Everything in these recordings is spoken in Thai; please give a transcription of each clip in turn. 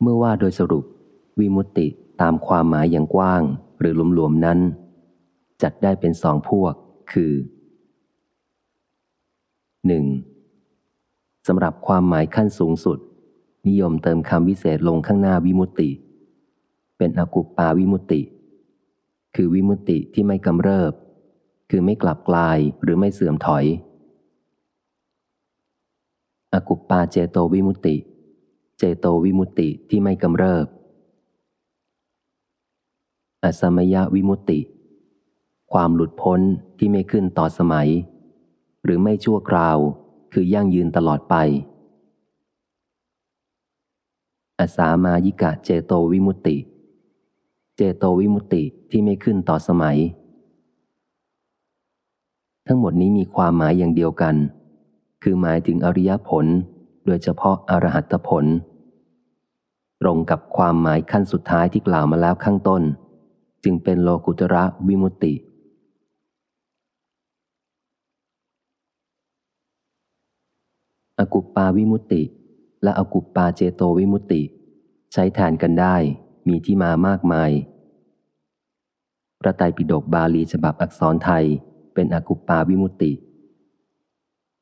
เมื่อว่าโดยสรุป วิมุตติตามความหมายอย่างกว้าง หรือหลวมๆนั้น จัดได้เป็นสองพวก คือ 1. สำหรับความหมายขั้นสูงสุด นิยมเติมคำวิเศษลงข้างหน้าวิมุตติ เป็นอกุปปาวิมุตติ คือวิมุตติที่ไม่กำเริบ คือไม่กลับกลายหรือไม่เสื่อมถอย อกุปปาเจโตวิมุตติ เจโตวิมุตติที่ไม่กำเริบ อสมยวิมุตติ ความหลุดพ้นที่ไม่ขึ้นต่อสมัย หรือไม่ชั่วคราว คือยั่งยืนตลอดไป อสามายิกะเจโตวิมุตติ เจโตวิมุตติที่ไม่ขึ้นต่อสมัย ทั้งหมดนี้มีความหมายอย่างเดียวกัน คือหมายถึงอริยผลโดยเฉพาะอรหัตผล ตรงกับความหมายขั้นสุดท้ายที่กล่าวมาแล้วข้างต้น จึงเป็นโลกุตระวิมุตติ อกุปปาวิมุตติ และอกุปปาเจโตวิมุตติ ใช้แทนกันได้มีที่มามากมาย พระไตรปิฎกบาลีฉบับอักษรไทย เป็นอกุปปาวิมุตติ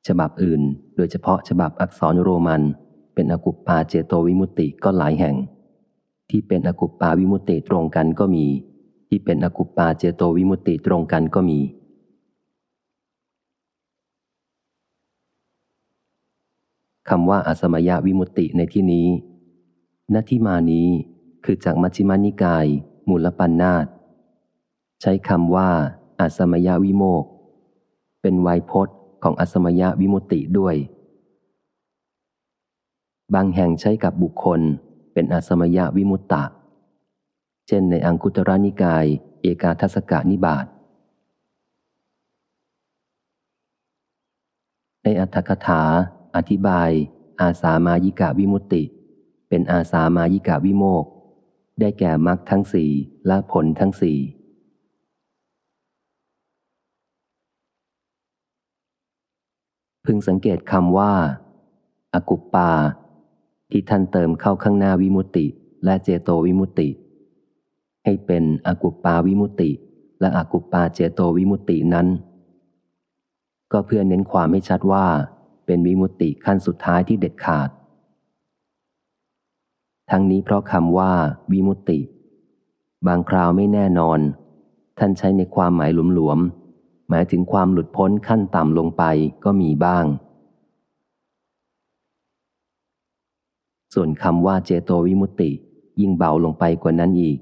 ฉบับอื่น โดยเฉพาะฉบับอักษรโรมัน เป็นอกุปปาเจโตวิมุตติก็หลายแห่ง ที่เป็นอกุปปาวิมุตติตรงกันก็มี ที่เป็นอกุปปาเจโตวิมุตติตรงกันก็มี คำว่าอสมยวิมุตติในที่นี้ณที่มานี้คือจากมัชฌิมานิกาย มูลปัญนาตใช้คำว่าอสมยวิโมก เป็นไวยพจน์ของอสมยวิมุตติด้วย บางแห่งใช้กับบุคคล เป็นอสมยวิมุตตะ เช่นในอังคุตระนิกาย เอกาทศกานิบาตในอัตถกถา อธิบาย อาสามายิกาวิมุตติ เป็นอาสามายิกาวิโมก ได้แก่มรรคทั้งสี่และผลทั้งสี่พึงสังเกตคำว่าอากุปปา ที่ท่านเติมเข้าข้างหน้าวิมุตติ และเจโตวิมุตติ ให้เป็นอกุปปาวิมุตติ และอกุปปาเจโตวิมุตตินั้น ก็เพื่อเน้นความให้ชัดว่า เป็นวิมุตติขั้นสุดท้ายที่เด็ดขาด ทั้งนี้เพราะคำว่า วิมุตติ บางคราวไม่แน่นอน ท่านใช้ในความหมายหลวมๆหมายถึงความหลุดพ้นขั้นต่ำลงไปก็มีบ้าง ส่วนคำว่าเจโตวิมุตติยิ่งเบาลงไปกว่านั้นอีก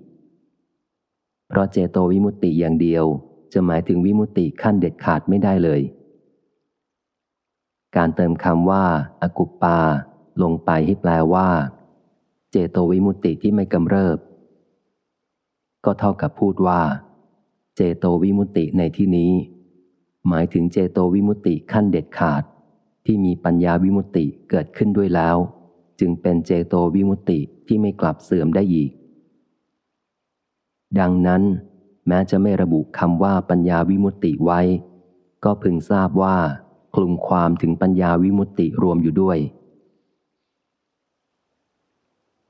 เพราะเจโตวิมุตติอย่างเดียวจะหมายถึงวิมุตติขั้นเด็ดขาดไม่ได้เลย การเติมคำว่าอากุปปา ลงไปให้แปลว่า เจโตวิมุตติที่ไม่กำเริบ ก็เท่ากับพูดว่า เจโตวิมุตติในที่นี้ หมายถึงเจโตวิมุตติขั้นเด็ดขาด ที่มีปัญญาวิมุตติเกิดขึ้นด้วยแล้ว จึงเป็นเจโตวิมุตติที่ไม่กลับเสื่อมได้อีก ดังนั้น แม้จะไม่ระบุคำว่าปัญญาวิมุตติไว้ ก็พึงทราบว่าคลุมความถึงปัญญาวิมุตติรวมอยู่ด้วย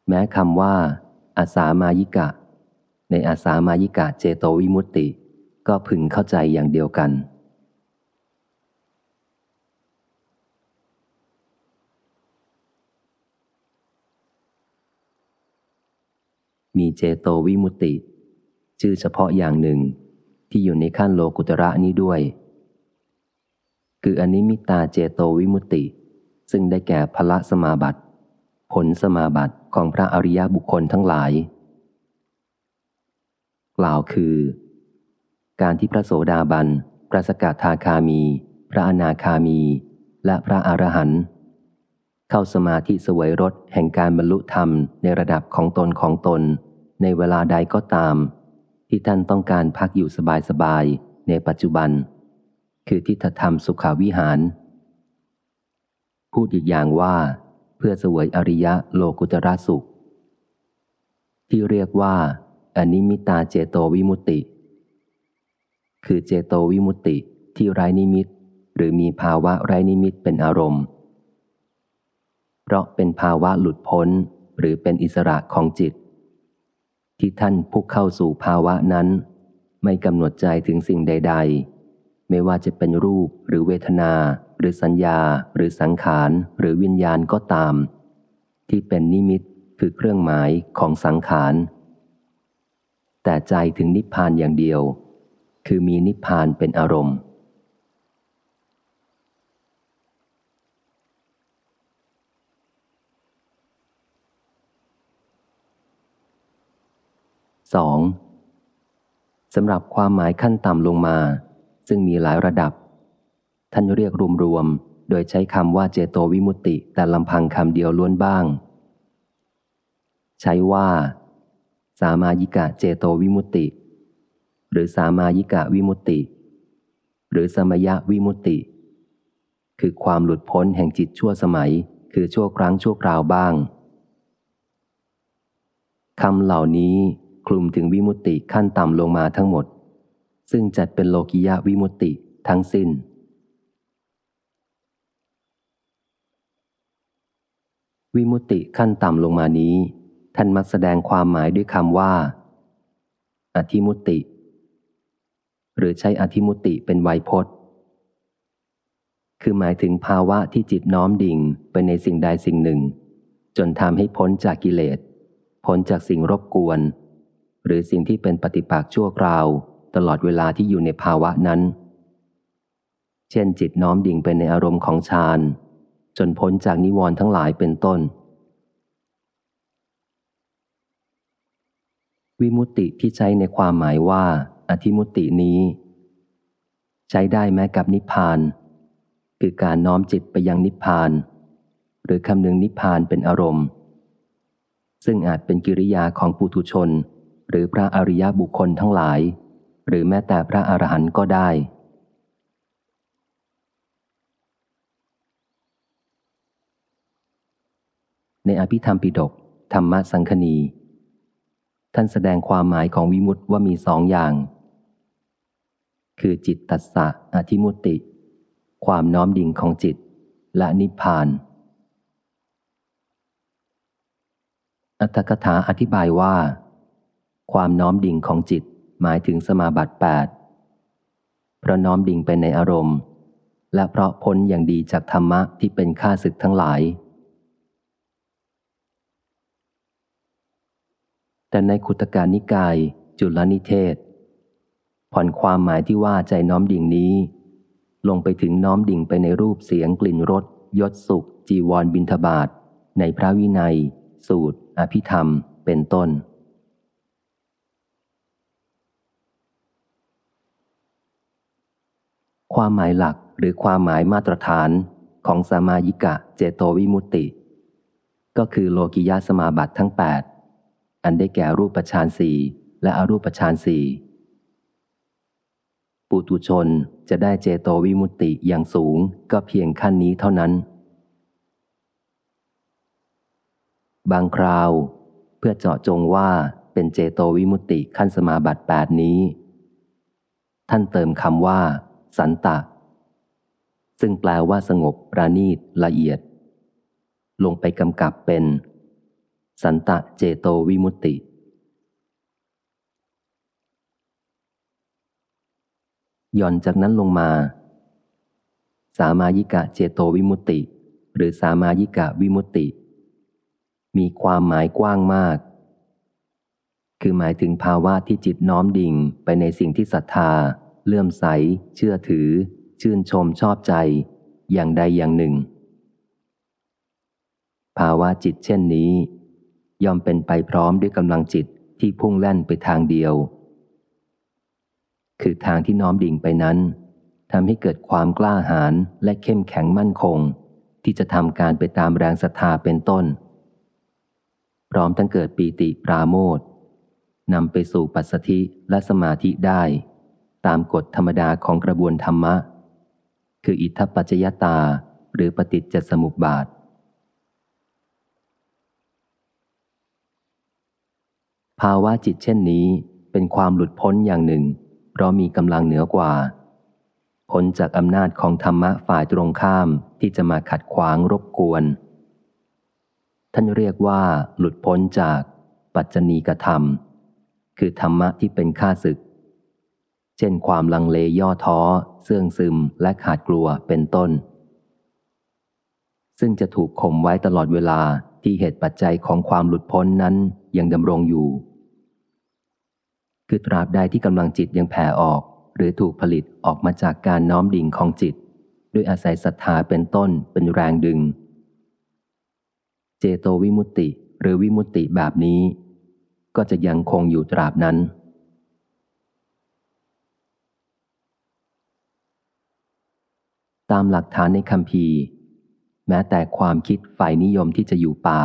แม้คำว่าอาสามายิกะ ในอาสามายิกะเจโตวิมุตติ ก็พึงเข้าใจอย่างเดียวกัน มีเจโตวิมุตติ ชื่อเฉพาะอย่างหนึ่งที่อยู่ในขั้นโลกุตระนี้ด้วย คืออนิมิตาเจโตวิมุตติ ซึ่งได้แก่พละสมาบัติ ผลสมาบัติของพระอริยบุคคลทั้งหลาย กล่าวคือ การที่พระโสดาบัน พระสกทาคามี พระอนาคามี และพระอรหันต์ เข้าสมาธิสวยรสแห่งการบรรลุธรรมในระดับของตนของตน ในเวลาใดก็ตาม ที่ท่านต้องการพักอยู่สบายๆในปัจจุบัน คือทิฏฐธรรมสุขาวิหาร พูดอีกอย่างว่า เพื่อสวยอริยะโลกุตระสุข ที่เรียกว่าอนิมิตาเจโตวิมุตติ คือเจโตวิมุตติที่ไร้นิมิต หรือมีภาวะไร้นิมิตเป็นอารมณ์ เพราะเป็นภาวะหลุดพ้นหรือเป็นอิสระของจิต ที่ท่านผู้เข้าสู่ภาวะนั้น ไม่กำหนดใจถึงสิ่งใด ๆ ไม่ว่าจะเป็นรูปหรือเวทนา หรือสัญญา หรือสังขาร หรือวิญญาณก็ตาม ที่เป็นนิมิตคือเครื่องหมายของสังขารแต่ใจถึงนิพพานอย่างเดียว คือมีนิพพานเป็นอารมณ์ 2. สำหรับความหมายขั้นต่ำลงมา ซึ่งมีหลายระดับ ท่านเรียกรวมๆ โดยใช้คำว่าเจโตวิมุตติ แต่ลำพังคำเดียวล้วนบ้าง ใช้ว่า สามายิกะเจโตวิมุตติ หรือสามายิกะวิมุตติ หรือสมยะวิมุตติ คือความหลุดพ้นแห่งจิตชั่วสมัย คือชั่วครั้งชั่วคราวบ้างคำเหล่านี้ คลุมถึงวิมุตติขั้นต่ำลงมาทั้งหมด ซึ่งจัดเป็นโลกิยะวิมุตติทั้งสิ้น วิมุตติขั้นต่ำลงมานี้ ท่านมักแสดงความหมายด้วยคำว่า อธิมุตติ หรือใช้อธิมุตติเป็นไวยพจน์ คือหมายถึงภาวะที่จิตน้อมดิ่งไปในสิ่งใดสิ่งหนึ่ง จนทำให้พ้นจากกิเลสพ้นจากสิ่งรบกวน หรือสิ่งที่เป็นปฏิปักษ์ชั่วคราว ตลอดเวลาที่อยู่ในภาวะนั้น เช่นจิตน้อมดิ่งไปในอารมณ์ของฌานจนพ้นจากนิวรณ์ทั้งหลายเป็นต้น วิมุตติที่ใช้ในความหมายว่า อธิมุตตินี้ ใช้ได้แม้กับนิพพาน คือการน้อมจิตไปยังนิพพาน หรือคำนึงนิพพานเป็นอารมณ์ ซึ่งอาจเป็นกิริยาของปุถุชน หรือพระอริยบุคคลทั้งหลาย หรือแม้แต่พระอรหันต์ก็ได้ ในอภิธรรมปิฎกธรรมสังคณี ท่านแสดงความหมายของวิมุตติว่ามีสองอย่าง คือจิตตัสสะอธิมุตติ ความน้อมดิ่งของจิต และนิพพานอัตถกถาอธิบายว่า ความน้อมดิ่งของจิตหมายถึงสมาบัติแปดเพราะน้อมดิ่งไปในอารมณ์ และเพราะพ้นอย่างดีจากธรรมะที่เป็นข้าศึกทั้งหลาย แต่ในคุตการนิกาย จุลนิเทศ ผ่อนความหมายที่ว่าใจน้อมดิ่งนี้ ลงไปถึงน้อมดิ่งไปในรูปเสียงกลิ่นรสยศสุข จีวรบินทบาทในพระวินัย สูตร อภิธรรม เป็นต้น ความหมายหลักหรือความหมายมาตรฐานของสมายิกะเจโตวิมุตติ ก็คือโลกิยาสมาบัติทั้ง 8 อันได้แก่รูปฌานสี่และอรูปฌานสี่ปุตุชนจะได้เจโตวิมุตติอย่างสูงก็เพียงขั้นนี้เท่านั้น บางคราว เพื่อเจาะจงว่าเป็นเจโตวิมุตติขั้นสมาบัติ 8 นี้ ท่านเติมคำว่า สันตะ ซึ่งแปลว่าสงบประณีตละเอียด ลงไปกำกับเป็น สันตะเจโตวิมุตติ ย่อนจากนั้นลงมา สามายิกะเจโตวิมุตติ หรือสามายิกะวิมุตติ มีความหมายกว้างมากคือหมายถึงภาวะที่จิตน้อมดิ่งไปในสิ่งที่ศรัทธา เลื่อมใส เชื่อถือ ชื่นชมชอบใจ อย่างใดอย่างหนึ่ง ภาวะจิตเช่นนี้ ย่อมเป็นไปพร้อมด้วยกำลังจิตที่พุ่งแล่นไปทางเดียว คือทางที่น้อมดิ่งไปนั้นทำให้เกิดความกล้าหาญและเข้มแข็งมั่นคง ที่จะทำการไปตามแรงศรัทธาเป็นต้น พร้อมทั้งเกิดปีติปราโมทนำไปสู่ปัสสธิและสมาธิได้ ตามกฎธรรมดาของกระบวนธรรมะ คืออิทธปัจจยตาหรือปฏิจจสมุปบาท ภาวะจิตเช่นนี้เป็นความหลุดพ้นอย่างหนึ่ง เพราะมีกำลังเหนือกว่า พ้นจากอำนาจของธรรมะฝ่ายตรงข้ามที่จะมาขัดขวางรบกวน ท่านเรียกว่าหลุดพ้นจากปัจจณีกธรรม คือธรรมะที่เป็นข้าศึก เช่นความลังเลย่อท้อ เสื่องซึมและขาดกลัวเป็นต้น ซึ่งจะถูกข่มไว้ตลอดเวลาที่เหตุปัจจัยของความหลุดพ้นนั้นยังดำรงอยู่ คือตราบใดที่กำลังจิตยังแผ่ออก หรือถูกผลิตออกมาจากการน้อมดิ่งของจิต ด้วยอาศัยศรัทธาเป็นต้นเป็นแรงดึง เจโตวิมุตติหรือวิมุตติแบบนี้ ก็จะยังคงอยู่ตราบนั้น ตามหลักฐานในคำพีแม้แต่ความคิดฝ่ายนิยมที่จะอยู่ป่า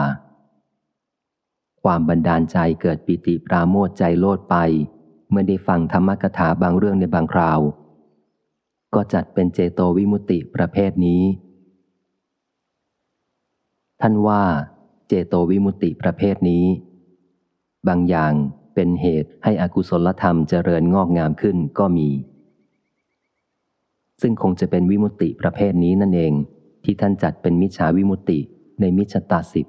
ความบันดาลใจเกิดปิติปราโมทใจโลดไป เมื่อได้ฟังธรรมกถาบางเรื่องในบางคราว ก็จัดเป็นเจโตวิมุตติประเภทนี้ ท่านว่า เจโตวิมุตติประเภทนี้ บางอย่างเป็นเหตุให้อกุศลธรรมเจริญงอกงามขึ้นก็มี ซึ่งคงจะเป็นวิมุตติประเภทนี้นั่นเอง ที่ท่านจัดเป็นมิจฉาวิมุตติในมิจฉตาสิบ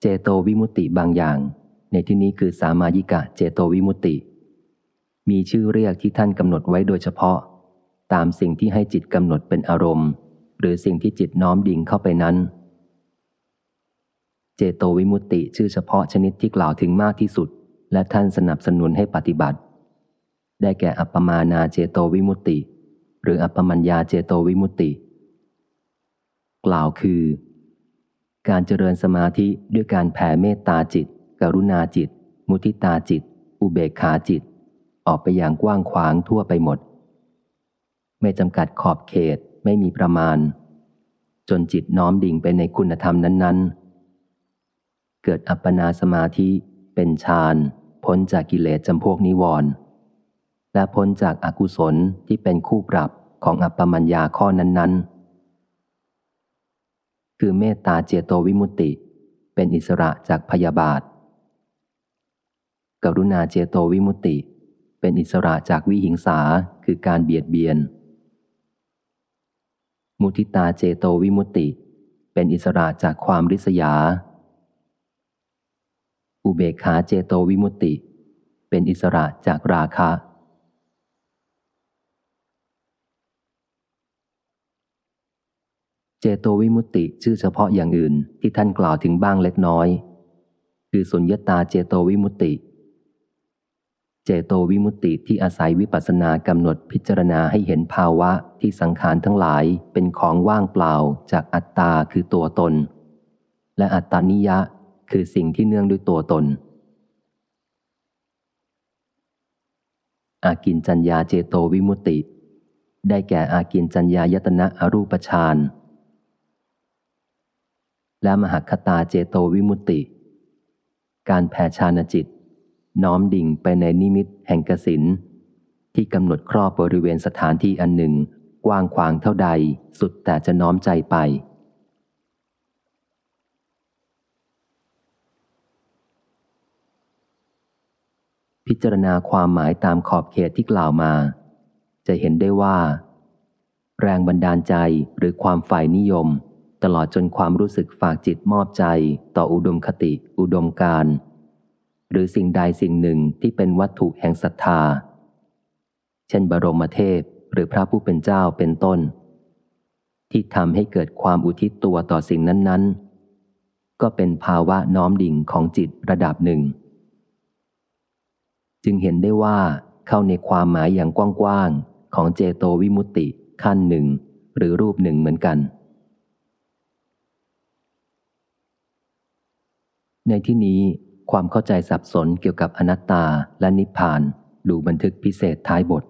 เจโตวิมุตติบางอย่าง ในที่นี้คือสามายิกะเจโตวิมุตติ มีชื่อเรียกที่ท่านกำหนดไว้โดยเฉพาะ ตามสิ่งที่ให้จิตกำหนดเป็นอารมณ์ หรือสิ่งที่จิตน้อมดิ่งเข้าไปนั้น เจโตวิมุตติชื่อเฉพาะชนิดที่กล่าวถึงมากที่สุด และท่านสนับสนุนให้ปฏิบัติ ได้แก่อัปปมานาเจโตวิมุตติ หรืออัปปมัญญาเจโตวิมุตติ กล่าวคือ การเจริญสมาธิด้วยการแผ่เมตตาจิต กรุณาจิต มุทิตาจิต อุเบกขาจิต ออกไปอย่างกว้างขวางทั่วไปหมด ไม่จำกัดขอบเขตไม่มีประมาณ จนจิตน้อมดิ่งไปในคุณธรรมนั้น ๆ เกิดอัปปนาสมาธิเป็นฌานพ้นจากกิเลสจำพวกนิวรณ์และพ้นจากอากุศลที่เป็นคู่ปรับของอัปปมัญญาข้อนั้น ๆ คือเมตตาเจโตวิมุตติ เป็นอิสระจากพยาบาท กรุณาเจโตวิมุตติ เป็นอิสระจากวิหิงสาคือการเบียดเบียน มุทิตาเจโตวิมุตติ เป็นอิสระจากความริษยา อุเบกขาเจโตวิมุตติ เป็นอิสระจากราคะ เจโตวิมุตติชื่อเฉพาะอย่างอื่นที่ท่านกล่าวถึงบ้างเล็กน้อย คือสุญญตาเจโตวิมุตติ เจโตวิมุตติที่อาศัยวิปัสสนากำหนดพิจารณาให้เห็นภาวะที่สังขารทั้งหลายเป็นของว่างเปล่าจากอัตตาคือตัวตน และอัตตานิยะ คือสิ่งที่เนื่องด้วยตัวตน อากินจัญญาเจโตวิมุตติ ได้แก่อากินจัญญายตนะอรูปฌานและมหคตาเจโตวิมุตติ การแผ่ฌานจิต น้อมดิ่งไปในนิมิตแห่งกสินที่กำหนดครอบบริเวณสถานที่อันหนึ่ง กว้างขวางเท่าใดสุดแต่จะน้อมใจไป พิจารณาความหมายตามขอบเขตที่กล่าวมา จะเห็นได้ว่า แรงบันดาลใจหรือความฝ่ายนิยม ตลอดจนความรู้สึกฝากจิตมอบใจ ต่ออุดมคติ อุดมการ หรือสิ่งใดสิ่งหนึ่งที่เป็นวัตถุแห่งศรัทธา เช่นบรมเทพหรือพระผู้เป็นเจ้าเป็นต้น ที่ทำให้เกิดความอุทิศตัวต่อสิ่งนั้น ๆ ก็เป็นภาวะน้อมดิ่งของจิตระดับหนึ่ง จึงเห็นได้ว่าเข้าในความหมายอย่างกว้างๆของเจโตวิมุตติขั้นหนึ่ง หรือรูปหนึ่งเหมือนกัน ในที่นี้ความเข้าใจสับสนเกี่ยวกับอนัตตาและนิพพาน ดูบันทึกพิเศษท้ายบท